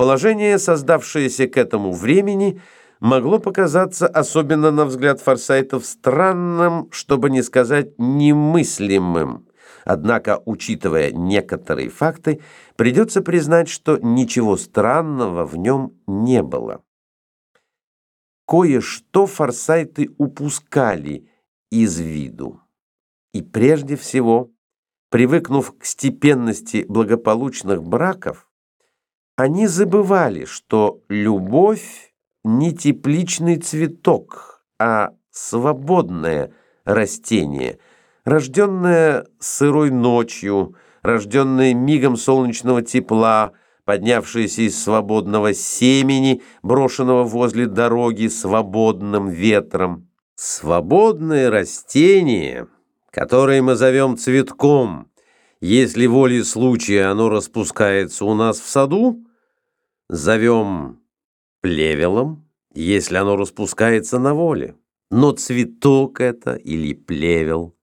Положение, создавшееся к этому времени, могло показаться, особенно на взгляд Форсайтов, странным, чтобы не сказать немыслимым. Однако, учитывая некоторые факты, придется признать, что ничего странного в нем не было. Кое-что форсайты упускали из виду. И прежде всего, привыкнув к степенности благополучных браков, они забывали, что любовь не тепличный цветок, а свободное растение, рожденное сырой ночью, рожденное мигом солнечного тепла, поднявшееся из свободного семени, брошенного возле дороги свободным ветром. Свободное растение, которое мы зовем цветком, если волей случая оно распускается у нас в саду, зовем плевелом, если оно распускается на воле. Но цветок это или плевел,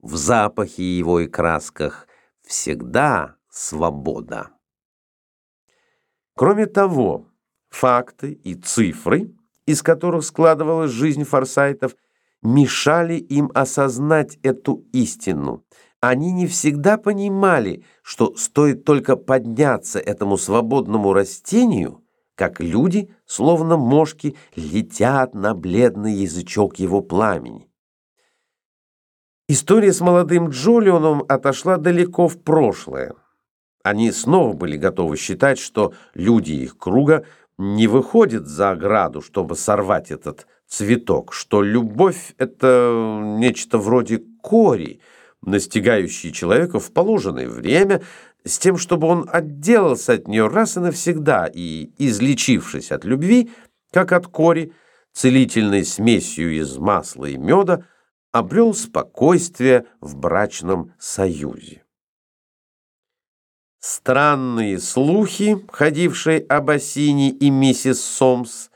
в запахе его и красках всегда свобода. Кроме того, факты и цифры, из которых складывалась жизнь форсайтов, мешали им осознать эту истину – они не всегда понимали, что стоит только подняться этому свободному растению, как люди, словно мошки, летят на бледный язычок его пламени. История с молодым Джолионом отошла далеко в прошлое. Они снова были готовы считать, что люди их круга не выходят за ограду, чтобы сорвать этот цветок, что любовь — это нечто вроде кори — настигающие человека в положенное время, с тем, чтобы он отделался от нее раз и навсегда и, излечившись от любви, как от кори, целительной смесью из масла и меда, обрел спокойствие в брачном союзе. Странные слухи, ходившие об Осине и миссис Сомс,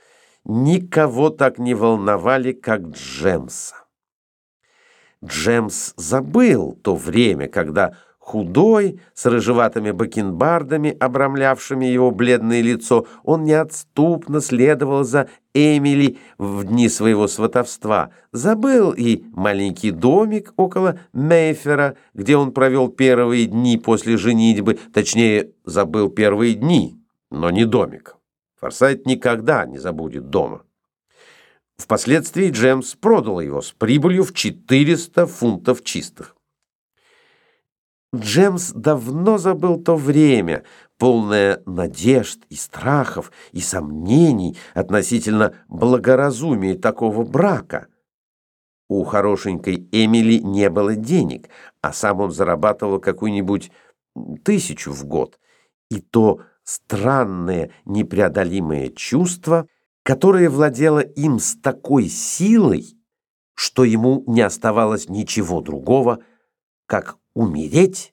никого так не волновали, как Джемса. Джемс забыл то время, когда худой, с рыжеватыми бакенбардами, обрамлявшими его бледное лицо, он неотступно следовал за Эмили в дни своего сватовства. Забыл и маленький домик около Мейфера, где он провел первые дни после женитьбы, точнее, забыл первые дни, но не домик. Форсайт никогда не забудет дома. Впоследствии Джемс продал его с прибылью в 400 фунтов чистых. Джемс давно забыл то время, полное надежд и страхов и сомнений относительно благоразумия такого брака. У хорошенькой Эмили не было денег, а сам он зарабатывал какую-нибудь тысячу в год. И то странное непреодолимое чувство – которое владело им с такой силой, что ему не оставалось ничего другого, как умереть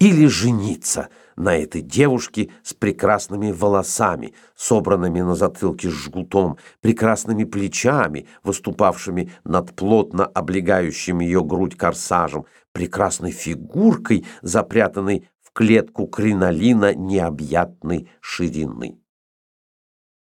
или жениться на этой девушке с прекрасными волосами, собранными на затылке с жгутом, прекрасными плечами, выступавшими над плотно облегающим ее грудь корсажем, прекрасной фигуркой, запрятанной в клетку кринолина необъятной ширины.